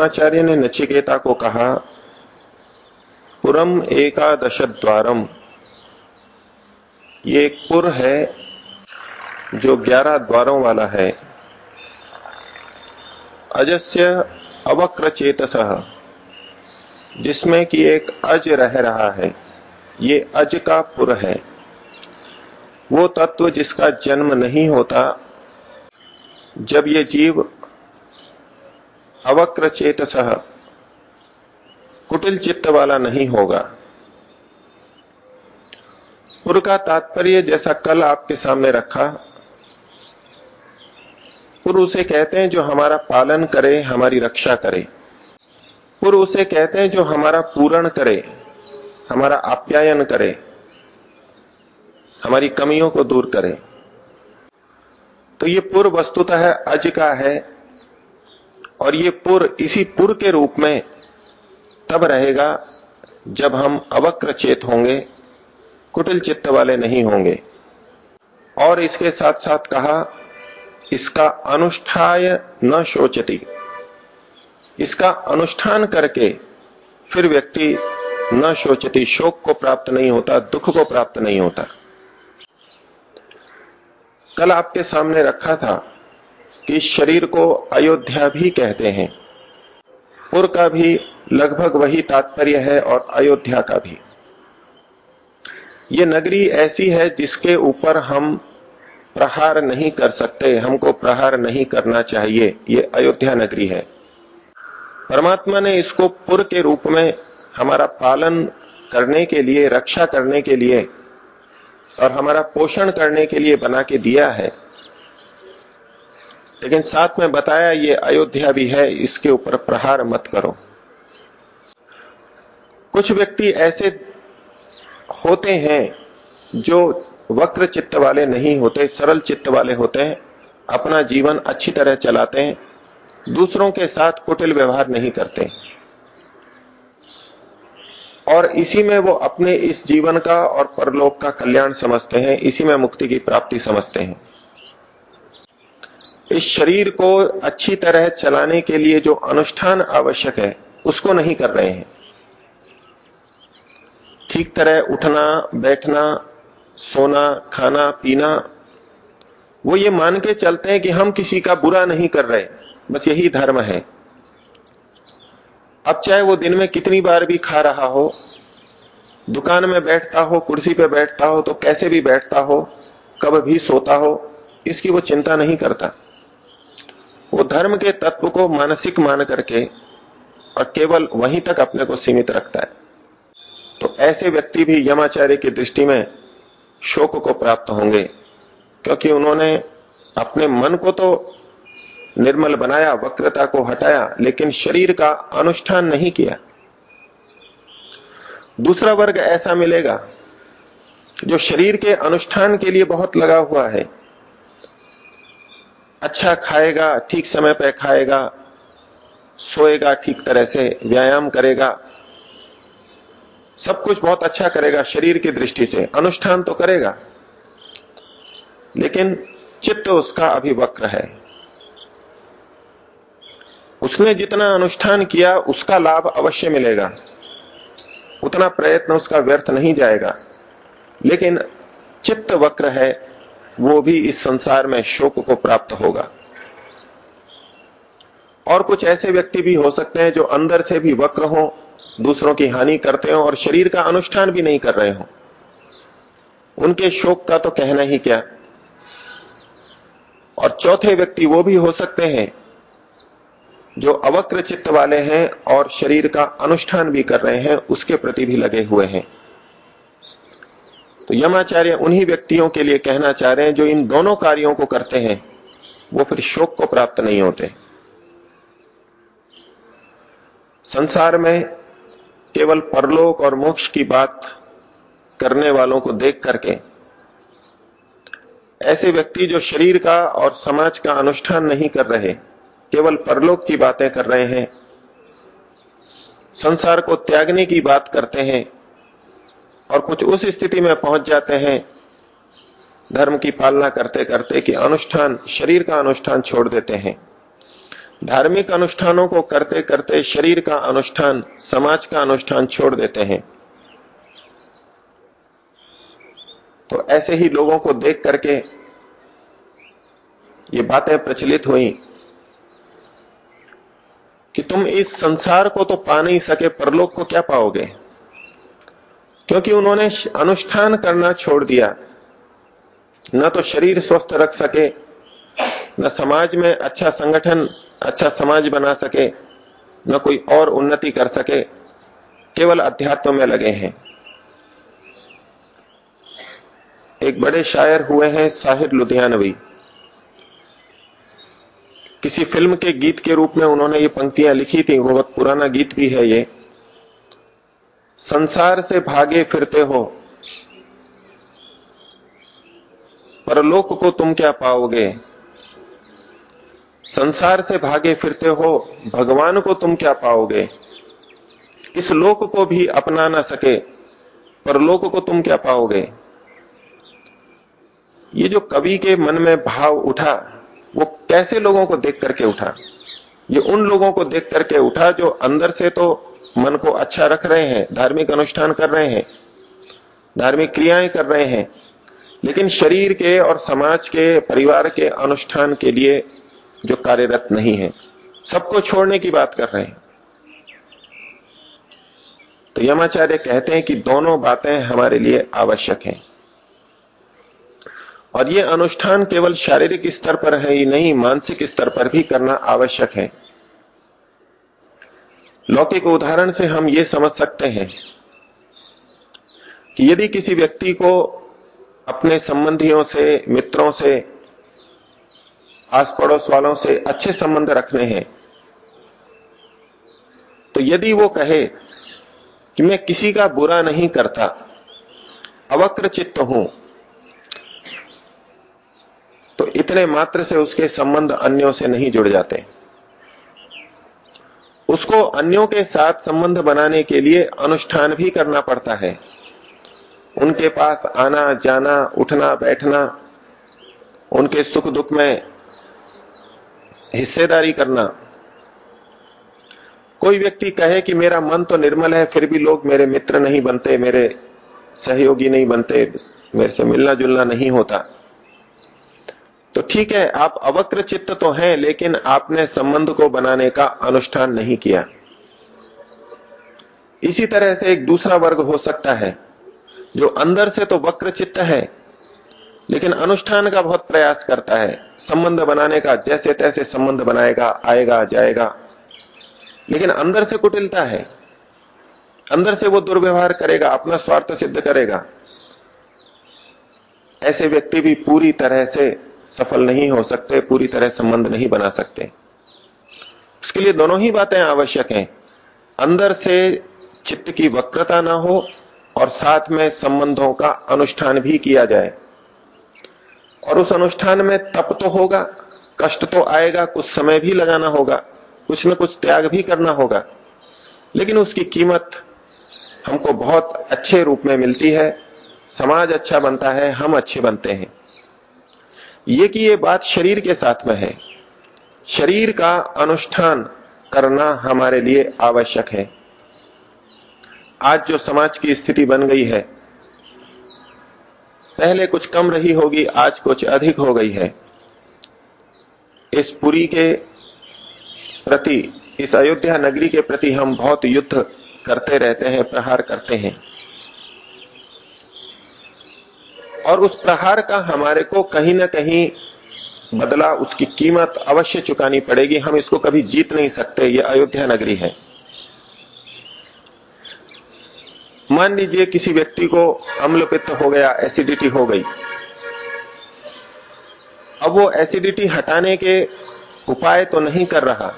यमाचार्य ने नचिकेता को कहा, पुरम एकादश द्वारम ये एक पुर है जो ग्यारह द्वारों वाला है। अजस्य अवक्र चेतस जिसमें कि एक अज रह रहा है। ये अज का पुर है। वो तत्व जिसका जन्म नहीं होता, जब ये जीव अवक्र चेतस कुटिल चित्त वाला नहीं होगा। पुर का तात्पर्य जैसा कल आपके सामने रखा। पुर उसे कहते हैं जो हमारा पालन करे, हमारी रक्षा करे। पुर उसे कहते हैं जो हमारा पूरण करे, हमारा आप्यायन करे, हमारी कमियों को दूर करे। तो ये पुर वस्तुतः अज का है। और ये पुर, इसी पुर के रूप में तब रहेगा जब हम अवक्र चेत होंगे, कुटिल चित्त वाले नहीं होंगे। और इसके साथ साथ कहा, इसका अनुष्ठाय न शोचती। इसका अनुष्ठान करके फिर व्यक्ति न शोचती, शोक को प्राप्त नहीं होता, दुख को प्राप्त नहीं होता। कल आपके सामने रखा था कि शरीर को अयोध्या भी कहते हैं। पुर का भी लगभग वही तात्पर्य है और अयोध्या का भी। ये नगरी ऐसी है जिसके ऊपर हम प्रहार नहीं कर सकते, हमको प्रहार नहीं करना चाहिए। ये अयोध्या नगरी है। परमात्मा ने इसको पुर के रूप में हमारा पालन करने के लिए, रक्षा करने के लिए और हमारा पोषण करने के लिए बना के दिया है। लेकिन साथ में बताया, ये अयोध्या भी है, इसके ऊपर प्रहार मत करो। कुछ व्यक्ति ऐसे होते हैं जो वक्र चित्त वाले नहीं होते, सरल चित्त वाले होते हैं, अपना जीवन अच्छी तरह चलाते हैं, दूसरों के साथ कुटिल व्यवहार नहीं करते। और इसी में वो अपने इस जीवन का और परलोक का कल्याण समझते हैं, इसी में मुक्ति की प्राप्ति समझते हैं। इस शरीर को अच्छी तरह चलाने के लिए जो अनुष्ठान आवश्यक है, उसको नहीं कर रहे हैं। ठीक तरह उठना, बैठना, सोना, खाना, पीना, वो ये मान के चलते हैं कि हम किसी का बुरा नहीं कर रहे, बस यही धर्म है। अब चाहे वो दिन में कितनी बार भी खा रहा हो, दुकान में बैठता हो, कुर्सी पे बैठता हो तो कैसे भी बैठता हो, कब भी सोता हो, इसकी वो चिंता नहीं करता। वो धर्म के तत्व को मानसिक मान करके और केवल वहीं तक अपने को सीमित रखता है। तो ऐसे व्यक्ति भी यमाचार्य की दृष्टि में शोक को प्राप्त होंगे, क्योंकि उन्होंने अपने मन को तो निर्मल बनाया, वक्रता को हटाया, लेकिन शरीर का अनुष्ठान नहीं किया। दूसरा वर्ग ऐसा मिलेगा जो शरीर के अनुष्ठान के लिए बहुत लगा हुआ है। अच्छा खाएगा, ठीक समय पर खाएगा, सोएगा ठीक तरह से, व्यायाम करेगा, सब कुछ बहुत अच्छा करेगा शरीर की दृष्टि से, अनुष्ठान तो करेगा, लेकिन चित्त उसका अभी वक्र है। उसने जितना अनुष्ठान किया, उसका लाभ अवश्य मिलेगा, उतना प्रयत्न उसका व्यर्थ नहीं जाएगा, लेकिन चित्त वक्र है वो भी इस संसार में शोक को प्राप्त होगा। और कुछ ऐसे व्यक्ति भी हो सकते हैं जो अंदर से भी वक्र हो, दूसरों की हानि करते हो और शरीर का अनुष्ठान भी नहीं कर रहे हो। उनके शोक का तो कहना ही क्या? और चौथे व्यक्ति वो भी हो सकते हैं जो अवक्र चित्त वाले हैं और शरीर का अनुष्ठान भी कर रहे हैं, उसके प्रति भी लगे हुए हैं। तो यमाचार्य उन्हीं व्यक्तियों के लिए कहना चाह रहे हैं जो इन दोनों कार्यों को करते हैं, वो फिर शोक को प्राप्त नहीं होते। संसार में केवल परलोक और मोक्ष की बात करने वालों को देख करके ऐसे व्यक्ति जो शरीर का और समाज का अनुष्ठान नहीं कर रहे, केवल परलोक की बातें कर रहे हैं, संसार को त्यागने की बात करते हैं और कुछ उस स्थिति में पहुँच जाते हैं, धर्म की पालना करते करते कि अनुष्ठान, शरीर का अनुष्ठान छोड़ देते हैं। धार्मिक अनुष्ठानों को करते करते शरीर का अनुष्ठान, समाज का अनुष्ठान छोड़ देते हैं। तो ऐसे ही लोगों को देख करके ये बातें प्रचलित हुई कि तुम इस संसार को तो पा नहीं सके, परलोक को क्या पाओगे? क्योंकि उन्होंने अनुष्ठान करना छोड़ दिया। न तो शरीर स्वस्थ रख सके, न समाज में अच्छा संगठन अच्छा समाज बना सके, न कोई और उन्नति कर सके, केवल अध्यात्म में लगे हैं। एक बड़े शायर हुए हैं साहिर लुधियानवी। किसी फ़िल्म के गीत के रूप में उन्होंने ये पंक्तियाँ लिखी थी बहुत पुराना गीत भी है ये। संसार से भागे फिरते हो। परलोक को तुम क्या पाओगे? संसार से भागे फिरते हो, भगवान को तुम क्या पाओगे? इस लोक को भी अपना ना सके, परलोक को तुम क्या पाओगे? ये जो कवि के मन में भाव उठा, वो कैसे लोगों को देख करके उठा? ये उन लोगों को देख करके उठा जो अंदर से तो मन को अच्छा रख रहे हैं, धार्मिक अनुष्ठान कर रहे हैं, धार्मिक क्रियाएँ कर रहे हैं, लेकिन शरीर के और समाज के, परिवार के अनुष्ठान के लिए जो कार्यरत नहीं है, सबको छोड़ने की बात कर रहे हैं। तो यमाचार्य कहते हैं कि दोनों बातें हमारे लिए आवश्यक हैं। और ये अनुष्ठान केवल शारीरिक स्तर पर है ही नहीं, मानसिक स्तर पर भी करना आवश्यक है। लौकिक उदाहरण से हम ये समझ सकते हैं कि यदि किसी व्यक्ति को अपने संबंधियों से, मित्रों से आस पड़ोस वालों से अच्छे संबंध रखने हैं तो यदि वो कहे कि मैं किसी का बुरा नहीं करता, अवक्र चित्त हूँ तो इतने मात्र से उसके संबंध अन्यों से नहीं जुड़ जाते। उसको अन्यों के साथ संबंध बनाने के लिए अनुष्ठान भी करना पड़ता है। उनके पास आना, जाना, उठना, बैठना, उनके सुख दुख में हिस्सेदारी करना। कोई व्यक्ति कहे कि मेरा मन तो निर्मल है, फिर भी लोग मेरे मित्र नहीं बनते, मेरे सहयोगी नहीं बनते, मेरे से मिलना जुलना नहीं होता। तो ठीक है, आप अवक्र चित्त तो हैं, लेकिन आपने संबंध को बनाने का अनुष्ठान नहीं किया। इसी तरह से एक दूसरा वर्ग हो सकता है, जो अंदर से तो वक्र चित्त है, लेकिन अनुष्ठान का बहुत प्रयास करता है। संबंध बनाने का जैसे तैसे संबंध बनाएगा, आएगा, जाएगा। लेकिन अंदर से कुटिलता है। अंदर से वो दुर्व्यवहार करेगा, अपना स्वार्थ सिद्ध करेगा। ऐसे व्यक्ति भी पूरी तरह से सफल नहीं हो सकते, पूरी तरह संबंध नहीं बना सकते। उसके लिए दोनों ही बातें आवश्यक हैं। अंदर से चित्त की वक्रता ना हो और साथ में संबंधों का अनुष्ठान भी किया जाए। और उस अनुष्ठान में तप तो होगा, कष्ट तो आएगा, कुछ समय भी लगाना होगा, कुछ न कुछ त्याग भी करना होगा। लेकिन उसकी कीमत हमको बहुत अच्छे रूप में मिलती है, समाज अच्छा बनता है, हम अच्छे बनते हैं। ये कि ये बात शरीर के साथ में है। शरीर का अनुष्ठान करना हमारे लिए आवश्यक है। आज जो समाज की स्थिति बन गई है, पहले कुछ कम रही होगी, आज कुछ अधिक हो गई है। इस पुरी के प्रति, इस अयोध्या नगरी के प्रति हम बहुत युद्ध करते रहते हैं, प्रहार करते हैं। और उस प्रहार का हमारे को कहीं ना कहीं बदला, उसकी कीमत अवश्य चुकानी पड़ेगी। हम इसको कभी जीत नहीं सकते, ये अयोध्या नगरी है। मान लीजिए किसी व्यक्ति को अम्लपित्त हो गया, एसिडिटी हो गई। अब वो एसिडिटी हटाने के उपाय तो नहीं कर रहा,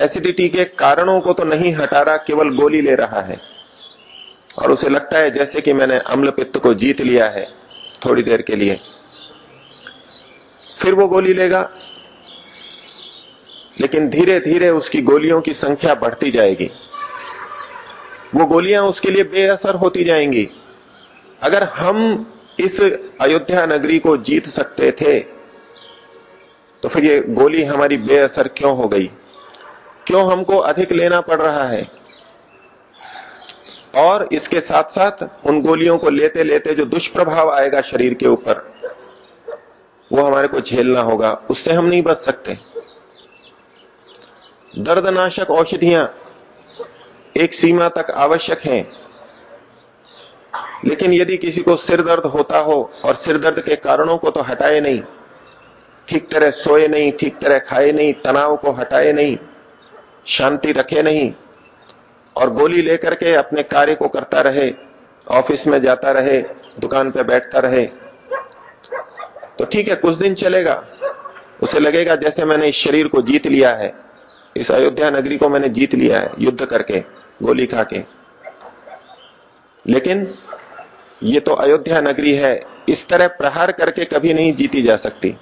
एसिडिटी के कारणों को तो नहीं हटा रहा, केवल गोली ले रहा है। और उसे लगता है जैसे कि मैंने अम्ल पित्त को जीत लिया है। थोड़ी देर के लिए। फिर वो गोली लेगा। लेकिन धीरे धीरे उसकी गोलियों की संख्या बढ़ती जाएगी। वो गोलियाँ उसके लिए बेअसर होती जाएँगी। अगर हम इस अयोध्या नगरी को जीत सकते थे तो फिर ये गोली हमारी बेअसर क्यों हो गई? क्यों हमको अधिक लेना पड़ रहा है? और इसके साथ साथ उन गोलियों को लेते लेते जो दुष्प्रभाव आएगा शरीर के ऊपर, वो हमारे को झेलना होगा। उससे हम नहीं बच सकते। दर्दनाशक औषधियाँ एक सीमा तक आवश्यक हैं, लेकिन यदि किसी को सिर दर्द होता हो और सिर दर्द के कारणों को तो हटाए नहीं, ठीक तरह सोए नहीं, ठीक तरह खाए नहीं, तनाव को हटाए नहीं, शांति रखे नहीं और गोली लेकर के अपने कार्य को करता रहे, ऑफ़िस में जाता रहे, दुकान पे बैठता रहे। तो ठीक है, कुछ दिन चलेगा। उसे लगेगा जैसे मैंने इस शरीर को जीत लिया है। इस अयोध्या नगरी को मैंने जीत लिया है, युद्ध करके, गोली खा के। लेकिन ये तो अयोध्या नगरी है, इस तरह प्रहार करके कभी नहीं जीती जा सकती।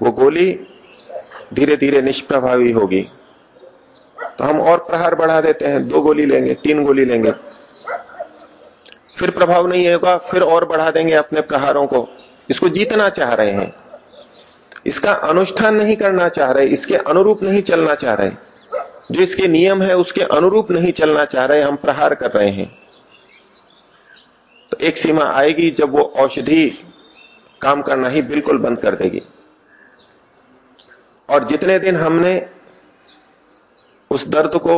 वो गोली धीरे धीरे निष्प्रभावी होगी। तो हम और प्रहार बढ़ा देते हैं, दो गोली लेंगे, तीन गोली लेंगे। फिर प्रभाव नहीं होगा, फिर और बढ़ा देंगे अपने प्रहारों को। इसको जीतना चाह रहे हैं। इसका अनुष्ठान नहीं करना चाह रहे, इसके अनुरूप नहीं चलना चाह रहे। जो इसके नियम है, उसके अनुरूप नहीं चलना चाह रहे, हम प्रहार कर रहे हैं। तो एक सीमा आएगी जब वो औषधि काम करना ही बिल्कुल बंद कर देगी। और जितने दिन हमने उस दर्द को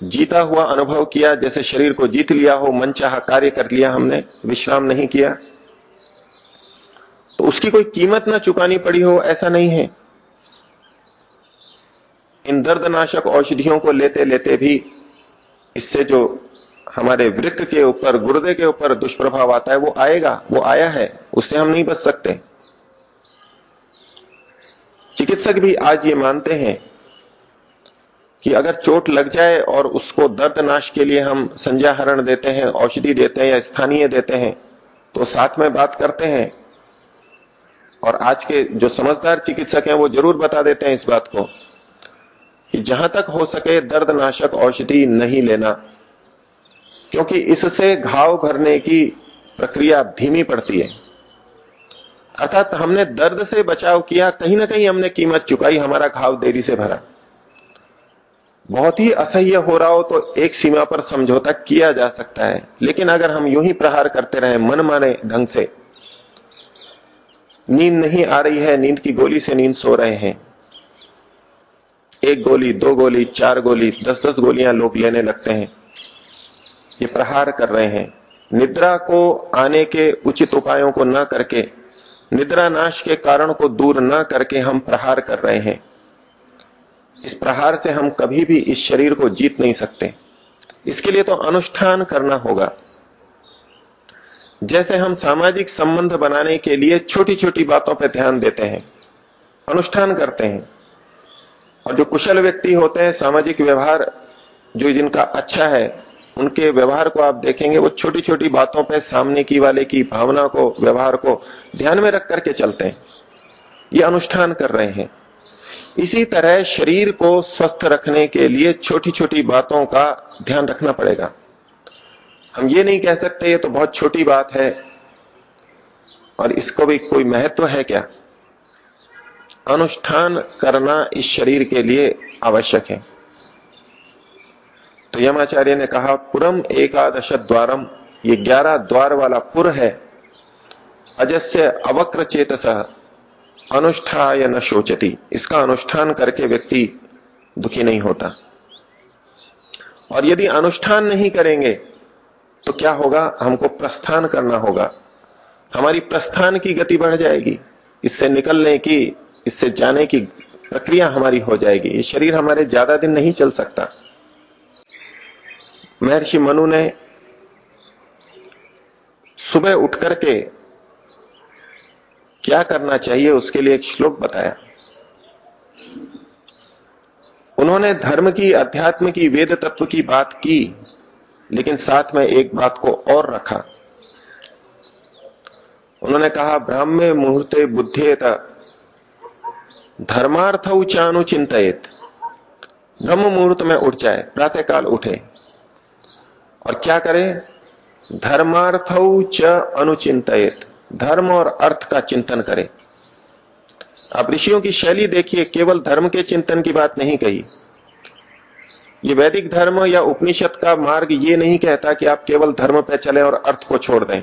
जीता हुआ अनुभव किया, जैसे शरीर को जीत लिया हो मन चाह कार्य कर लिया हमने, विश्राम नहीं किया तो उसकी कोई कीमत ना चुकानी पड़ी हो, ऐसा नहीं है। इन दर्दनाशक औषधियों को लेते लेते भी इससे जो हमारे वृक्क के ऊपर, गुर्दे के ऊपर दुष्प्रभाव आता है, वो आएगा, वो आया है, उससे हम नहीं बच सकते। चिकित्सक भी आज ये मानते हैं कि अगर चोट लग जाए और उसको दर्द नाश के लिए हम संज्ञाहरण देते हैं, औषधि देते हैं या स्थानीय देते हैं तो साथ में बात करते हैं। और आज के जो समझदार चिकित्सक हैं, वो ज़रूर बता देते हैं इस बात को कि जहाँ तक हो सके दर्दनाशक औषधि नहीं लेना, क्योंकि इससे घाव भरने की प्रक्रिया धीमी पड़ती है। अर्थात हमने दर्द से बचाव किया, कहीं ना कहीं हमने कीमत चुकाई, हमारा घाव देरी से भरा। बहुत ही असह्य हो रहा हो तो एक सीमा पर समझौता किया जा सकता है। लेकिन अगर हम यूँ ही प्रहार करते रहे, मन माने ढंग से, नींद नहीं आ रही है, नींद की गोली से नींद सो रहे हैं। एक गोली, दो गोली, चार गोली दस दस गोलियाँ लोग लेने लगते हैं। ये प्रहार कर रहे हैं। निद्रा को आने के उचित उपायों को न करके निद्रा नाश के कारण को दूर न करके हम प्रहार कर रहे हैं। इस प्रहार से हम कभी भी इस शरीर को जीत नहीं सकते। इसके लिए तो अनुष्ठान करना होगा। जैसे हम सामाजिक संबंध बनाने के लिए छोटी छोटी बातों पर ध्यान देते हैं, अनुष्ठान करते हैं, और जो कुशल व्यक्ति होते हैं, सामाजिक व्यवहार जो जिनका अच्छा है, उनके व्यवहार को आप देखेंगे, वो छोटी छोटी बातों पे सामने की वाले की भावना को, व्यवहार को ध्यान में रख करके चलते हैं। ये अनुष्ठान कर रहे हैं। इसी तरह शरीर को स्वस्थ रखने के लिए छोटी छोटी बातों का ध्यान रखना पड़ेगा। हम ये नहीं कह सकते, ये तो बहुत छोटी बात है। और इसको भी कोई महत्व है क्या? अनुष्ठान करना इस शरीर के लिए आवश्यक है। तो यमाचार्य ने कहा, पुरम एकादश द्वारम, ये ग्यारह द्वार वाला पुर है। अजस्य अवक्र चेतस। अनुष्ठाय न शोचती। इसका अनुष्ठान करके व्यक्ति दुखी नहीं होता। और यदि अनुष्ठान नहीं करेंगे तो क्या होगा? हमको प्रस्थान करना होगा। हमारी प्रस्थान की गति बढ़ जाएगी। इससे निकलने की, इससे जाने की प्रक्रिया हमारी हो जाएगी। ये शरीर हमारे ज़्यादा दिन नहीं चल सकता। महर्षि मनु ने सुबह उठ करके क्या करना चाहिए उसके लिए एक श्लोक बताया। उन्होंने धर्म की, अध्यात्म की, वेद तत्व की बात की, लेकिन साथ में एक बात को और रखा। उन्होंने कहा ब्राह्मे मुहूर्ते बुद्धेत, धर्मार्थ उचानुचिंतित ब्रह्म मुहूर्त में उठ जाए, प्रातःकाल उठे। और क्या करे? धर्मार्थ च अनुचिंतित धर्म और अर्थ का चिंतन करें। आप ऋषियों की शैली देखिए, केवल धर्म के चिंतन की बात नहीं कही। ये वैदिक धर्म या उपनिषद का मार्ग ये नहीं कहता कि आप केवल धर्म पे चले और अर्थ को छोड़ दें।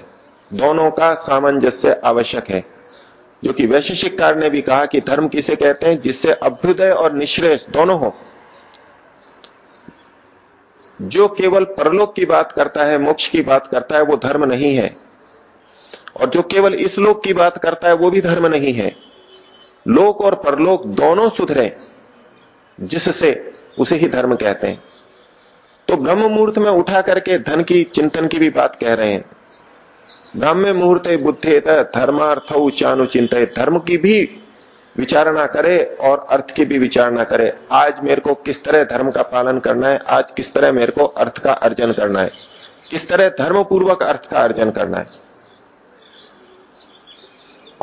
दोनों का सामंजस्य आवश्यक है। जो कि वैशेषिक कार ने भी कहा कि धर्म किसे कहते हैं, जिससे अभ्युदय और निश्रेष दोनों हो। जो केवल परलोक की बात करता है, मोक्ष की बात करता है, वो धर्म नहीं है। और जो केवल इस लोक की बात करता है, वो भी धर्म नहीं है। लोक और परलोक दोनों सुधरे जिससे उसे ही धर्म कहते हैं। तो ब्रह्म मुहूर्त में उठा करके धन की, चिंतन की भी बात कह रहे हैं। ब्रह्म मुहूर्त बुद्धि धर्मार्थ उच्चानु चिंत धर्म की भी विचारणा करे और अर्थ की भी विचारणा करे। आज मेरे को किस तरह धर्म का पालन करना है? आज किस तरह मेरे को अर्थ का अर्जन करना है? किस तरह धर्म पूर्वक अर्थ का अर्जन करना है?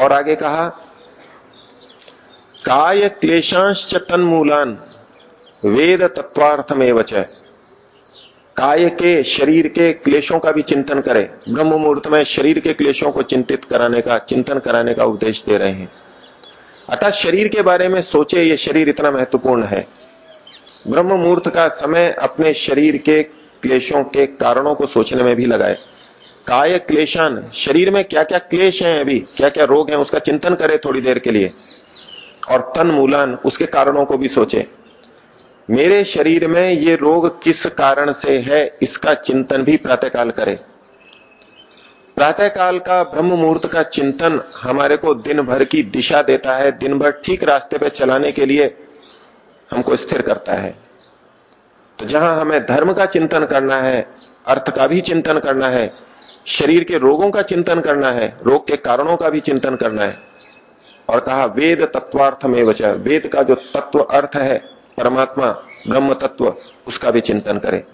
और आगे कहा, काय क्लेशांश तन्मूलान, वेद तत्वार्थमेव च। काय के शरीर के क्लेशों का भी चिंतन करें। ब्रह्म मुहूर्त में शरीर के क्लेशों को चिंतित कराने का, चिंतन कराने का उपदेश दे रहे हैं। अतः शरीर के बारे में सोचे, ये शरीर इतना महत्वपूर्ण है। ब्रह्म मुहूर्त का समय अपने शरीर के क्लेशों के कारणों को सोचने में भी लगाए। काय क्लेशान? शरीर में क्या क्या क्लेश हैं अभी? क्या क्या रोग हैं? उसका चिंतन करे थोड़ी देर के लिए। और तन मूलान, उसके कारणों को भी सोचे। मेरे शरीर में ये रोग किस कारण से है, इसका चिंतन भी प्रातःकाल करे। प्रातःकाल का ब्रह्म मुहूर्त का चिंतन हमारे को दिन भर की दिशा देता है, दिन भर ठीक रास्ते पर चलाने के लिए हमको स्थिर करता है। तो जहाँ हमें धर्म का चिंतन करना है, अर्थ का भी चिंतन करना है शरीर के रोगों का चिंतन करना है, रोग के कारणों का भी चिंतन करना है। और कहा, वेद तत्वार्थ में वचन वेद का जो तत्व अर्थ है, परमात्मा, ब्रह्म तत्व, उसका भी चिंतन करे।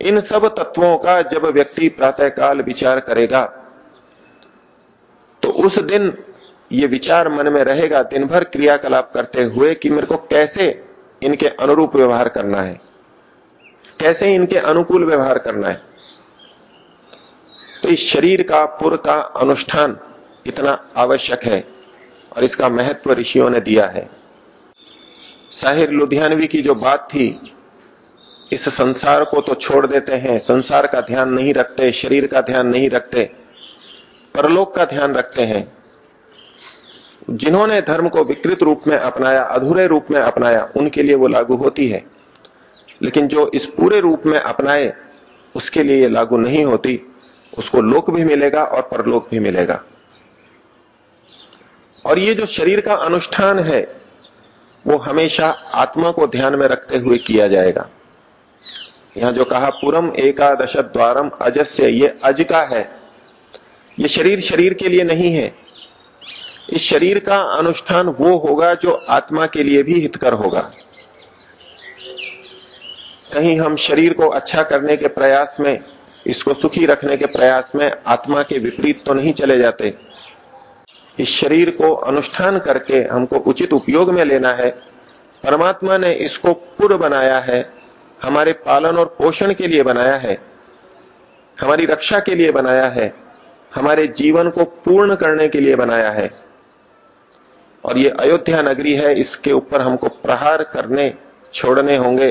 इन सब तत्वों का जब व्यक्ति प्रातःकाल विचार करेगा तो उस दिन ये विचार मन में रहेगा दिन भर क्रियाकलाप करते हुए कि मेरे को कैसे इनके अनुरूप व्यवहार करना है, कैसे इनके अनुकूल व्यवहार करना है। तो इस शरीर का, पुर का अनुष्ठान इतना आवश्यक है और इसका महत्व ऋषियों ने दिया है। साहिर लुधियानवी की जो बात थी, इस संसार को तो छोड़ देते हैं, संसार का ध्यान नहीं रखते, शरीर का ध्यान नहीं रखते, परलोक का ध्यान रखते हैं। जिन्होंने धर्म को विकृत रूप में अपनाया, अधूरे रूप में अपनाया, उनके लिए वो लागू होती है। लेकिन जो इस पूरे रूप में अपनाए, उसके लिए ये लागू नहीं होती। उसको लोक भी मिलेगा और परलोक भी मिलेगा। और ये जो शरीर का अनुष्ठान है, वो हमेशा आत्मा को ध्यान में रखते हुए किया जाएगा। यहाँ जो कहा, पुरम एकादश द्वारम अजस्य, ये अज का है। ये शरीर शरीर के लिए नहीं है। इस शरीर का अनुष्ठान वो होगा जो आत्मा के लिए भी हितकर होगा। कहीं हम शरीर को अच्छा करने के प्रयास में इसको सुखी रखने के प्रयास में आत्मा के विपरीत तो नहीं चले जाते। इस शरीर को अनुष्ठान करके हमको उचित उपयोग में लेना है। परमात्मा ने इसको पुर बनाया है, हमारे पालन और पोषण के लिए बनाया है, हमारी रक्षा के लिए बनाया है, हमारे जीवन को पूर्ण करने के लिए बनाया है। और ये अयोध्या नगरी है, इसके ऊपर हमको प्रहार करने, छोड़ने होंगे।